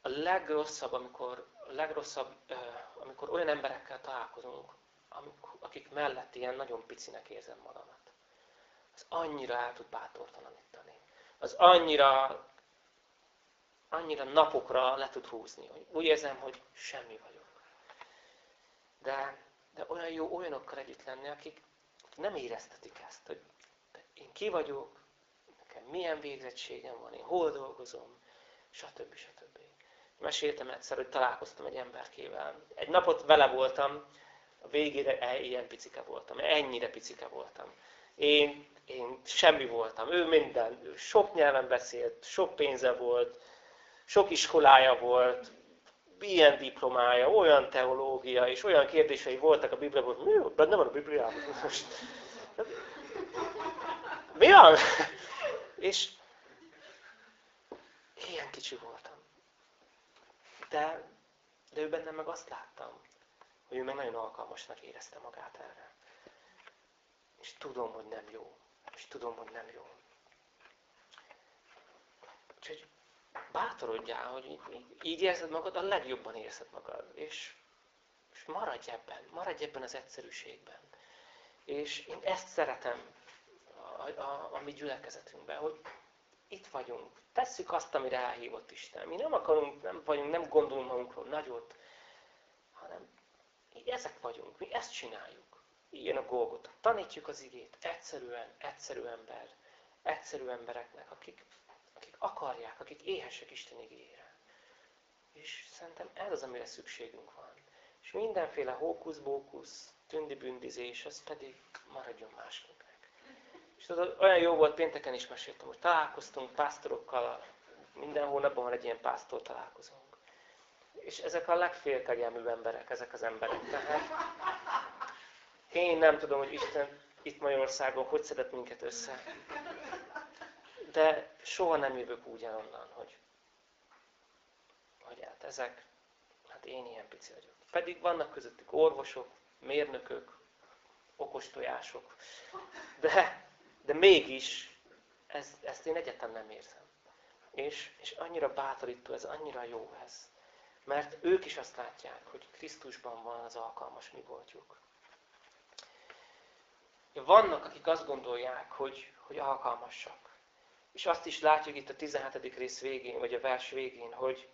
A legrosszabb, amikor legrosszabb, amikor olyan emberekkel találkozunk, akik mellett ilyen nagyon picinek érzem magamat. Az annyira el tud bátortalanítani. Az annyira, annyira napokra le tud húzni. Hogy úgy érzem, hogy semmi vagyok. De, de olyan jó olyanokkal együtt lenni, akik nem éreztetik ezt, hogy én ki vagyok, nekem milyen végzettségem van, én hol dolgozom, stb. stb. Meséltem egyszer, hogy találkoztam egy emberkével. Egy napot vele voltam, a végére e, ilyen picike voltam, ennyire picike voltam. Én, én semmi voltam, ő minden, ő sok nyelven beszélt, sok pénze volt, sok iskolája volt, ilyen diplomája, olyan teológia, és olyan kérdései voltak a Bibliában, hogy mi benne van a Bibliában most. Mi van? És ilyen kicsi voltam. De, de ő bennem meg azt láttam, hogy ő meg nagyon alkalmasnak érezte magát erre. És tudom, hogy nem jó. És tudom, hogy nem jó. Úgyhogy bátorodjál, hogy így érzed magad, a legjobban érzed magad. És, és maradj ebben, maradj ebben az egyszerűségben. És én ezt szeretem a, a, a mi gyülekezetünkben, hogy itt vagyunk, tesszük azt, amire elhívott Isten. Mi nem akarunk, nem vagyunk, nem gondolunk magunkról nagyot, hanem ezek vagyunk, mi ezt csináljuk. Ilyen a Golgota. Tanítjuk az igét egyszerűen, egyszerű ember, egyszerű embereknek, akik, akik akarják, akik éhesek Isten igére. És szerintem ez az, amire szükségünk van. És mindenféle hókusz-bókusz, tündi-bündizés, az pedig maradjon másként. És tudod, olyan jó volt, pénteken is meséltem, hogy találkoztunk pásztorokkal, minden hónapban van egy ilyen pásztor találkozónk. És ezek a legfélkegyelműbb emberek, ezek az emberek. Tehát én nem tudom, hogy Isten itt Magyarországon hogy szedett minket össze. De soha nem jövök úgy el onnan, hogy, hogy hát ezek, hát én ilyen pici vagyok. Pedig vannak közöttük orvosok, mérnökök, okos tojások. De de mégis ez, ezt én egyetem nem érzem. És, és annyira bátorító ez, annyira jó ez. Mert ők is azt látják, hogy Krisztusban van az alkalmas mi voltjuk. Vannak, akik azt gondolják, hogy, hogy alkalmasak. És azt is látjuk itt a 17. rész végén, vagy a vers végén, hogy,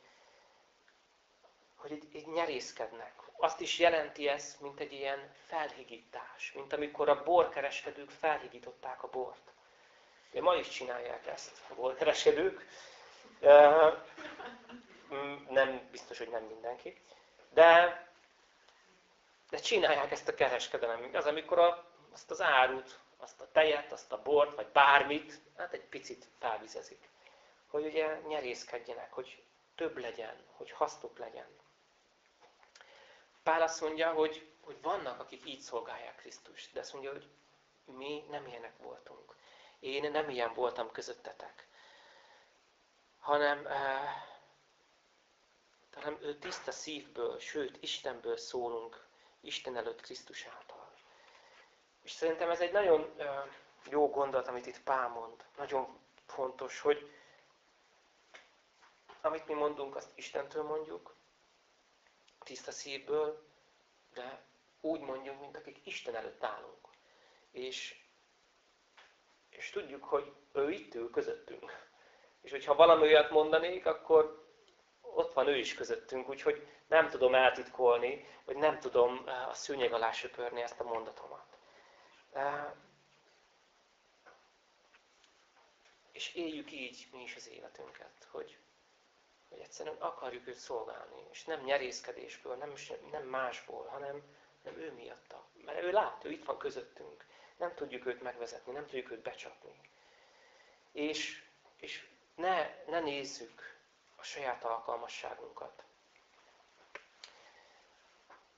hogy így, így nyerészkednek. Azt is jelenti ez, mint egy ilyen felhigítás, mint amikor a borkereskedők felhigították a bort. De ma is csinálják ezt a borkereskedők. Nem biztos, hogy nem mindenki. De, de csinálják ezt a kereskedelem. Az, amikor a, azt az árut, azt a tejet, azt a bort, vagy bármit, hát egy picit felvizezik. Hogy ugye nyerészkedjenek, hogy több legyen, hogy hasztuk legyen. Pál azt mondja, hogy, hogy vannak, akik így szolgálják Krisztust, de azt mondja, hogy mi nem ilyenek voltunk. Én nem ilyen voltam közöttetek. Hanem, eh, hanem ő tiszta szívből, sőt, Istenből szólunk, Isten előtt Krisztus által. És szerintem ez egy nagyon eh, jó gondolat, amit itt Pál mond. Nagyon fontos, hogy amit mi mondunk, azt Istentől mondjuk, tiszta szívből, de úgy mondjuk, mint akik Isten előtt állunk. És, és tudjuk, hogy ő itt ül közöttünk. És hogyha valami olyat mondanék, akkor ott van ő is közöttünk, úgyhogy nem tudom eltitkolni, vagy nem tudom eh, a szűnyeg alá söpörni ezt a mondatomat. Eh, és éljük így mi is az életünket, hogy hogy egyszerűen akarjuk őt szolgálni, és nem nyerészkedésből, nem, nem másból, hanem, hanem ő miatta. Mert ő lát, ő itt van közöttünk. Nem tudjuk őt megvezetni, nem tudjuk őt becsapni. És, és ne, ne nézzük a saját alkalmasságunkat.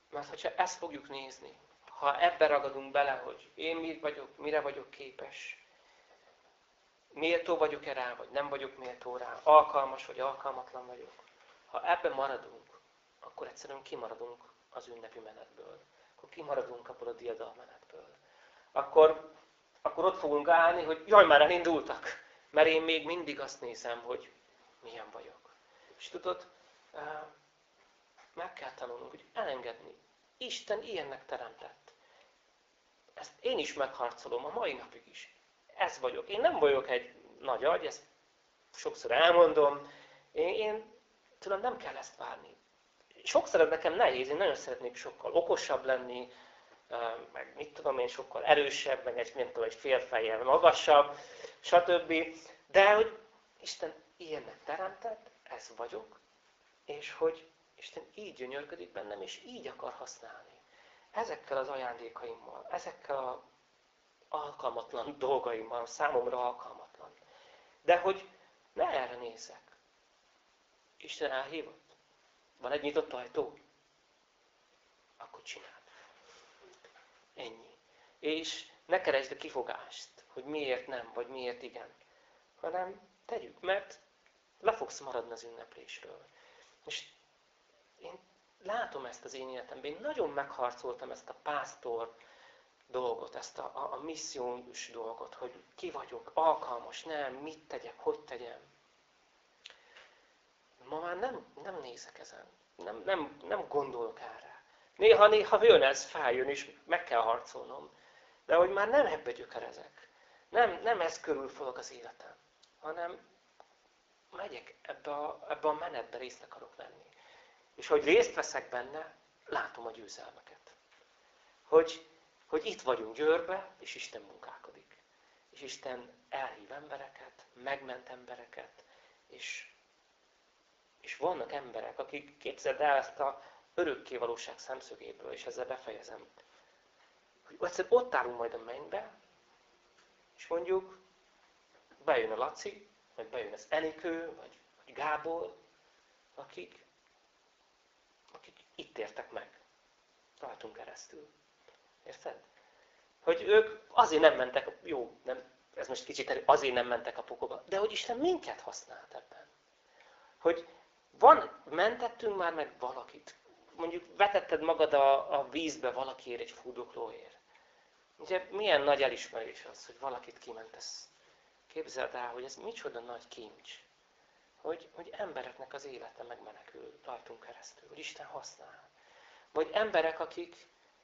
Mert hogyha ezt fogjuk nézni, ha ebbe ragadunk bele, hogy én mi vagyok, mire vagyok képes, méltó vagyok-e rá, vagy nem vagyok méltó rá, alkalmas vagy alkalmatlan vagyok. Ha ebben maradunk, akkor egyszerűen kimaradunk az ünnepi menetből. Akkor kimaradunk abból a diadalmenetből. Akkor, akkor ott fogunk állni, hogy jaj, már elindultak. Mert én még mindig azt nézem, hogy milyen vagyok. És tudod, meg kell tanulnunk, hogy elengedni. Isten ilyennek teremtett. Ezt én is megharcolom a mai napig is ez vagyok. Én nem vagyok egy nagy agy, ezt sokszor elmondom. Én, én tudom, nem kell ezt várni. Sokszor ez nekem nehéz, én nagyon szeretnék sokkal okosabb lenni, meg mit tudom én, sokkal erősebb, meg egy, nem tudom, egy félfejjel magasabb, stb. De hogy Isten ilyennek teremtett, ez vagyok, és hogy Isten így gyönyörködik bennem, és így akar használni. Ezekkel az ajándékaimmal, ezekkel a alkalmatlan dolgaimban, számomra alkalmatlan. De hogy ne erre nézzek. Isten elhívott. Van egy nyitott ajtó? Akkor csináld. Ennyi. És ne keresd a kifogást, hogy miért nem, vagy miért igen. Hanem tegyük, mert le fogsz maradni az ünneplésről. És én látom ezt az én életemben. Én nagyon megharcoltam ezt a pásztor dolgot, ezt a, a, a missziós dolgot, hogy ki vagyok, alkalmas, nem, mit tegyek, hogy tegyem. Ma már nem, nem nézek ezen. Nem, nem, nem gondolok erre. Néha, néha jön ez, feljön, és meg kell harcolnom. De hogy már nem ebbe gyökerezek. Nem, nem ez körül fogok az életem, hanem megyek ebbe a, ebbe a menetbe részt akarok venni. És hogy részt veszek benne, látom a győzelmeket. Hogy, hogy itt vagyunk Győrbe, és Isten munkálkodik. És Isten elhív embereket, megment embereket, és, és vannak emberek, akik képzeld el ezt a örökké szemszögéből, és ezzel befejezem. Hogy egyszer ott állunk majd a mennybe, és mondjuk bejön a Laci, vagy bejön az Enikő, vagy, vagy Gábor, akik, akik itt értek meg. Rajtunk keresztül. Érted? Hogy ők azért nem mentek, jó, nem, ez most kicsit elő, azért nem mentek a pokolba, de hogy Isten minket használt ebben. Hogy van, mentettünk már meg valakit. Mondjuk vetetted magad a, a vízbe valakiért egy fúdoklóért. Ugye milyen nagy elismerés az, hogy valakit kimentesz. Képzeld el, hogy ez micsoda nagy kincs. Hogy, hogy embereknek az élete megmenekül rajtunk keresztül, hogy Isten használ. Vagy emberek,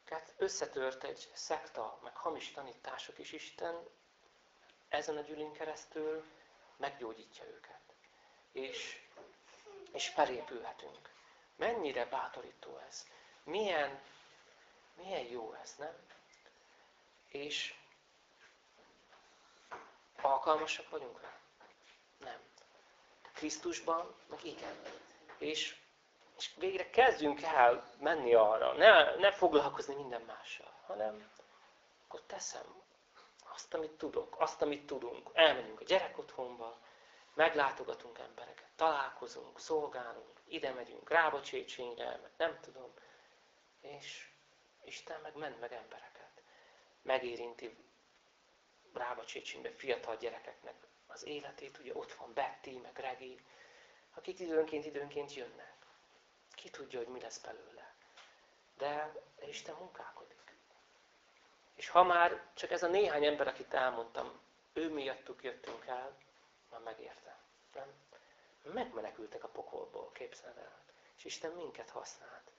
akiket összetört egy szekta, meg hamis tanítások, és Isten ezen a gyűlén keresztül meggyógyítja őket. És, és felépülhetünk. Mennyire bátorító ez. Milyen, milyen jó ez, nem? És alkalmasak vagyunk rá? Nem. Krisztusban meg igen. És, és végre kezdjünk el menni arra. Ne, ne foglalkozni minden mással, hanem akkor teszem azt, amit tudok, azt, amit tudunk. Elmegyünk a gyerekotthonba, meglátogatunk embereket, találkozunk, szolgálunk, ide megyünk, Rába Csécsényre, meg nem tudom. És Isten meg ment meg embereket megérinti Rába Csécsinbe fiatal gyerekeknek az életét, ugye ott van Betty, meg Regi, akik időnként, időnként jönnek. Ki tudja, hogy mi lesz belőle. De Isten munkálkodik. És ha már csak ez a néhány ember, akit elmondtam, ő miattuk jöttünk el, már megérte. Nem? Megmenekültek a pokolból, képzeld el. És Isten minket használt.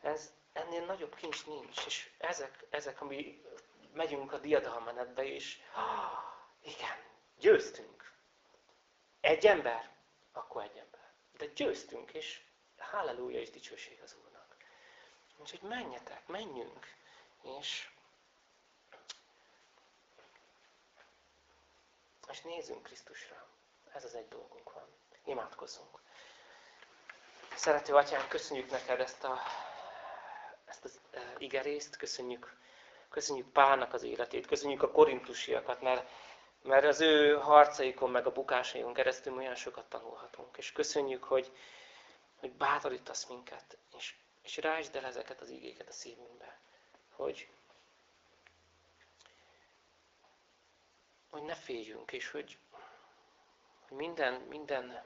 Ez, ennél nagyobb kincs nincs. És ezek, ezek ami megyünk a diadalmenetbe, és ah, igen, győztünk. Egy ember? Akkor egy ember. De győztünk, és halleluja és dicsőség az Úrnak. Úgyhogy menjetek, menjünk, és, és nézzünk Krisztusra. Ez az egy dolgunk van. Imádkozzunk. Szerető Atyám, köszönjük neked ezt, a, ezt az uh, igerészt, köszönjük Köszönjük Pálnak az életét, köszönjük a korintusiakat, mert, mert az ő harcaikon, meg a bukásaikon keresztül olyan sokat tanulhatunk. És köszönjük, hogy, hogy bátorítasz minket, és, és rásd el ezeket az igéket a szívünkbe. Hogy, hogy ne féljünk, és hogy, hogy minden, minden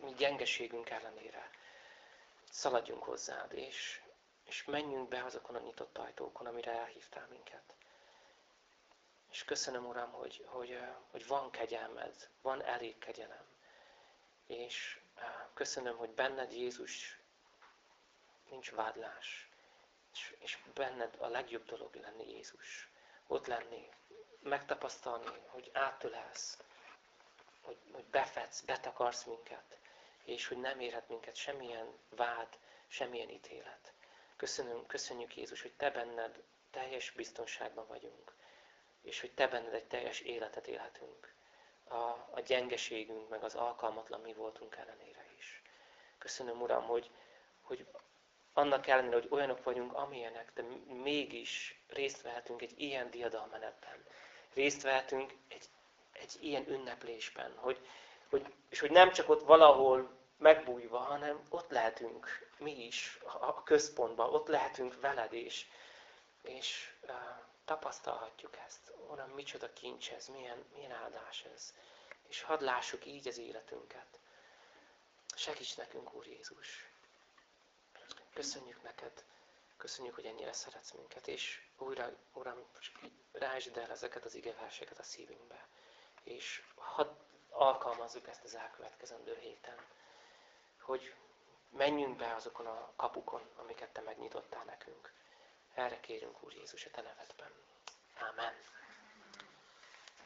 mi gyengeségünk ellenére szaladjunk hozzád, és, és menjünk be azokon a nyitott ajtókon, amire elhívtál minket. És köszönöm, Uram, hogy, hogy, hogy van kegyelmed, van elég kegyelem. És köszönöm, hogy benned Jézus nincs vádlás. És, és benned a legjobb dolog lenni Jézus. Ott lenni, megtapasztalni, hogy átölelsz, hogy, hogy befetsz, betakarsz minket, és hogy nem érhet minket semmilyen vád, semmilyen ítélet. Köszönöm, köszönjük Jézus, hogy Te benned teljes biztonságban vagyunk, és hogy Te benned egy teljes életet élhetünk. A, a gyengeségünk, meg az alkalmatlan mi voltunk ellenére is. Köszönöm, Uram, hogy, hogy annak ellenére, hogy olyanok vagyunk, amilyenek, de mégis részt vehetünk egy ilyen diadalmenetben. Részt vehetünk egy, egy ilyen ünneplésben. Hogy, hogy, és hogy nem csak ott valahol megbújva, hanem ott lehetünk mi is a központban, ott lehetünk veled is, és uh, tapasztalhatjuk ezt. Uram, micsoda kincs ez, milyen, milyen áldás ez. És hadd lássuk így az életünket. Segíts nekünk, Úr Jézus. Köszönjük neked, köszönjük, hogy ennyire szeretsz minket, és újra, Uram, rásd el ezeket az igeverseket a szívünkbe, és hadd alkalmazzuk ezt az elkövetkezendő héten, hogy menjünk be azokon a kapukon, amiket Te megnyitottál nekünk. Erre kérünk, Úr Jézus, a Te nevedben. Amen.